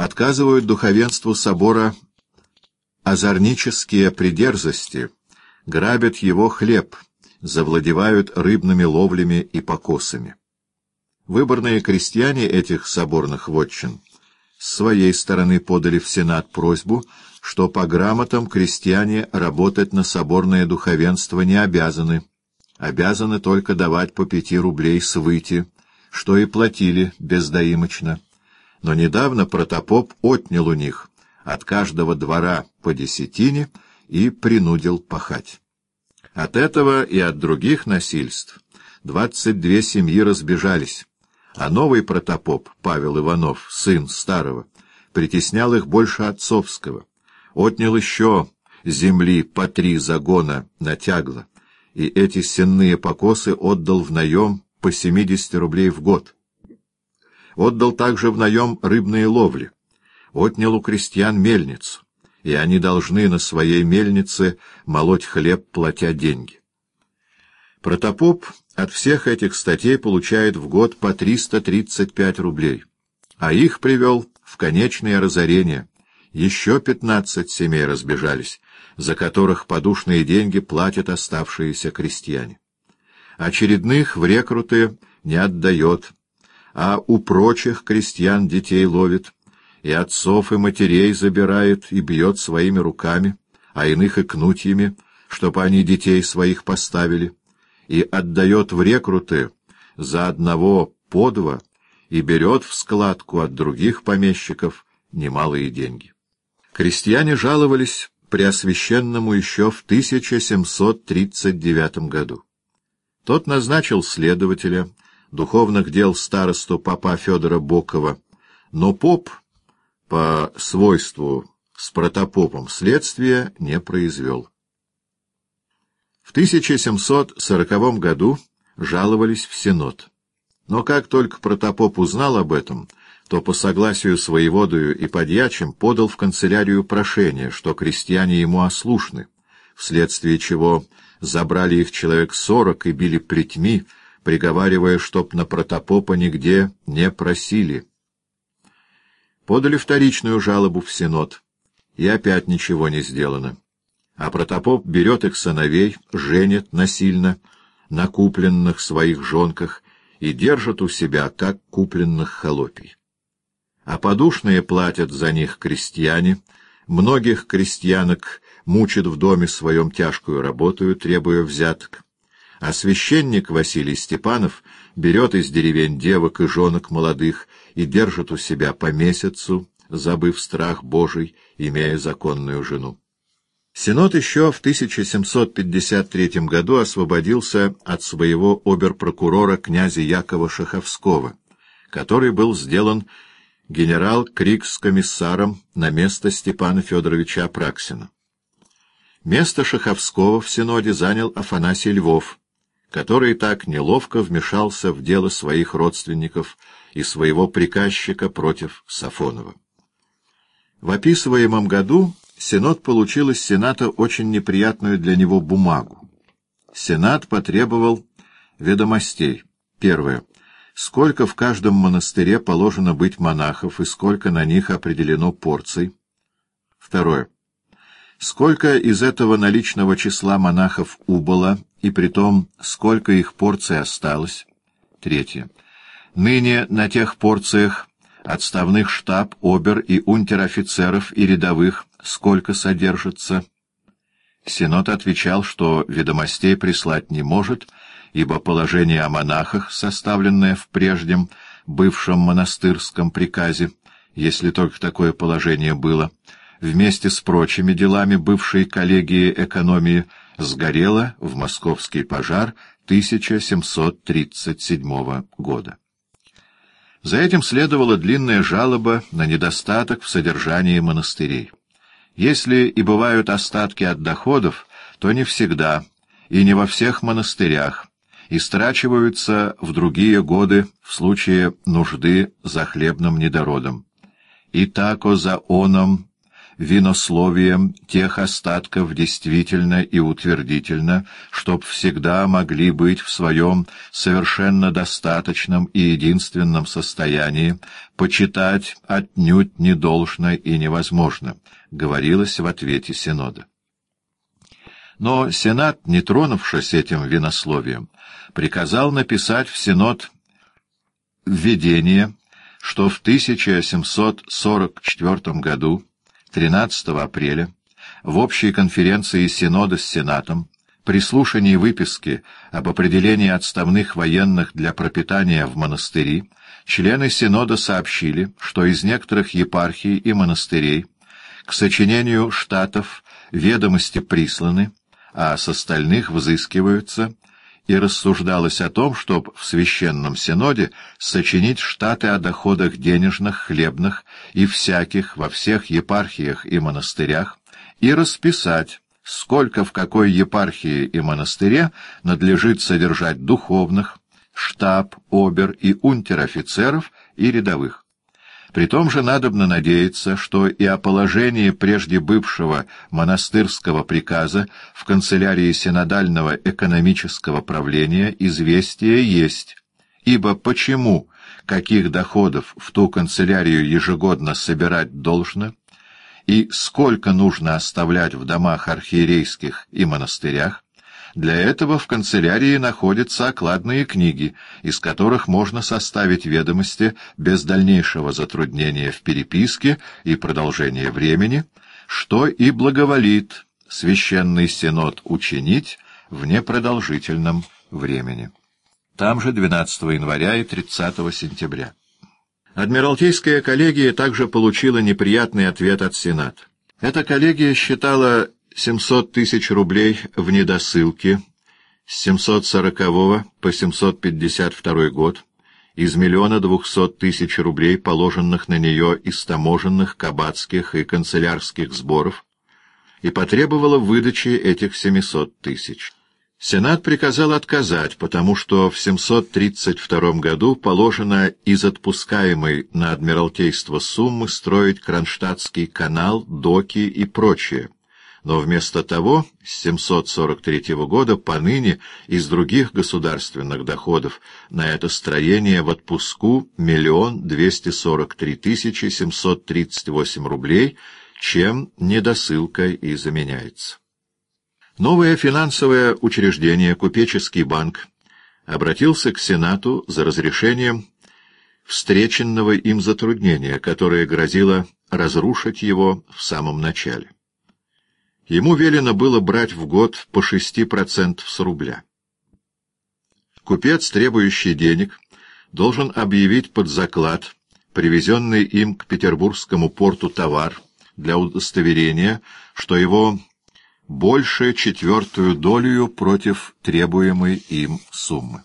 отказывают духовенству собора озорнические придерзости, грабят его хлеб, завладевают рыбными ловлями и покосами. Выборные крестьяне этих соборных вотчин с своей стороны подали в Сенат просьбу, что по грамотам крестьяне работать на соборное духовенство не обязаны, обязаны только давать по пяти рублей с выйти, что и платили бездоимочно. Но недавно протопоп отнял у них от каждого двора по десятине и принудил пахать. От этого и от других насильств двадцать две семьи разбежались, а новый протопоп, Павел Иванов, сын старого, притеснял их больше отцовского, отнял еще земли по три загона на тягло, и эти сенные покосы отдал в наем по семидесяти рублей в год. Отдал также в наем рыбные ловли, отнял у крестьян мельницу, и они должны на своей мельнице молоть хлеб, платя деньги. Протопоп от всех этих статей получает в год по 335 рублей, а их привел в конечное разорение. Еще пятнадцать семей разбежались, за которых подушные деньги платят оставшиеся крестьяне. Очередных в рекруты не отдает, а у прочих крестьян детей ловит, и отцов и матерей забирает и бьет своими руками, а иных и кнутьями, чтобы они детей своих поставили, и отдает в рекруты за одного по два и берет в складку от других помещиков немалые деньги. Крестьяне жаловались Преосвященному еще в 1739 году. Тот назначил следователя, духовных дел старосту папа Федора Бокова, но поп по свойству с протопопом следствия не произвел. В 1740 году жаловались в Синод. Но как только протопоп узнал об этом, то по согласию с воеводою и подьячим подал в канцелярию прошение, что крестьяне ему ослушны, вследствие чего забрали их человек сорок и били плетьми, приговаривая, чтоб на протопопа нигде не просили подали вторичную жалобу в Синод, и опять ничего не сделано. А протопоп берет их сыновей, женит насильно на купленных своих жонках и держит у себя, как купленных холопий. А подушные платят за них крестьяне, многих крестьянок мучат в доме своем тяжкую работу, требуя взяток, а священник Василий Степанов берет из деревень девок и жонок молодых и держит у себя по месяцу, забыв страх Божий, имея законную жену. Синод еще в 1753 году освободился от своего оберпрокурора князя Якова Шаховского, который был сделан генерал-крикс-комиссаром на место Степана Федоровича Апраксина. Место Шаховского в Синоде занял Афанасий Львов, который так неловко вмешался в дело своих родственников и своего приказчика против Сафонова. В описываемом году Сенат получил из Сената очень неприятную для него бумагу. Сенат потребовал ведомостей. Первое. Сколько в каждом монастыре положено быть монахов и сколько на них определено порций. Второе. Сколько из этого наличного числа монахов убыло, и притом сколько их порций осталось. Третье. Ныне на тех порциях отставных штаб, обер и унтер-офицеров и рядовых сколько содержится. Сенат отвечал, что ведомостей прислать не может, ибо положение о монахах, составленное в прежнем бывшем монастырском приказе, если только такое положение было, вместе с прочими делами бывшей коллегии экономии сгорело в московский пожар 1737 года. За этим следовала длинная жалоба на недостаток в содержании монастырей. Если и бывают остатки от доходов, то не всегда и не во всех монастырях, и страчиваются в другие годы в случае нужды за хлебным недородом. И тако за оном винословием тех остатков действительно и утвердительно, чтоб всегда могли быть в своем совершенно достаточном и единственном состоянии, почитать отнюдь не должно и невозможно, говорилось в ответе Синода. Но Сенат, не тронувшись этим винословием, приказал написать в Синод введение, что в 1744 году 13 апреля в общей конференции Синода с Сенатом при слушании выписки об определении отставных военных для пропитания в монастыри члены Синода сообщили, что из некоторых епархий и монастырей к сочинению штатов ведомости присланы, а с остальных взыскиваются и рассуждалось о том, чтобы в Священном Синоде сочинить штаты о доходах денежных, хлебных и всяких во всех епархиях и монастырях и расписать, сколько в какой епархии и монастыре надлежит содержать духовных, штаб, обер и унтер-офицеров и рядовых. При том же надобно надеяться, что и о положении прежде бывшего монастырского приказа в канцелярии синодального экономического правления известие есть, ибо почему, каких доходов в ту канцелярию ежегодно собирать должно, и сколько нужно оставлять в домах архиерейских и монастырях, для этого в канцелярии находятся окладные книги, из которых можно составить ведомости без дальнейшего затруднения в переписке и продолжения времени, что и благоволит священный синод учинить в непродолжительном времени. Там же 12 января и 30 сентября. Адмиралтейская коллегия также получила неприятный ответ от Сената. Эта коллегия считала 700 тысяч рублей в недосылке с 740 по 752 год из миллиона двухсот тысяч рублей, положенных на нее из таможенных, кабацких и канцелярских сборов, и потребовала выдачи этих 700 тысяч. Сенат приказал отказать, потому что в 732 году положено из отпускаемой на Адмиралтейство суммы строить Кронштадтский канал, доки и прочее но вместо того с 743 года поныне из других государственных доходов на это строение в отпуску миллион двести сорок три тысячи семьсот тридцать восемь рублей, чем недосылка и заменяется. Новое финансовое учреждение, Купеческий банк, обратился к Сенату за разрешением встреченного им затруднения, которое грозило разрушить его в самом начале. Ему велено было брать в год по шести процентов с рубля. Купец, требующий денег, должен объявить под заклад привезенный им к петербургскому порту товар для удостоверения, что его больше четвертую долю против требуемой им суммы.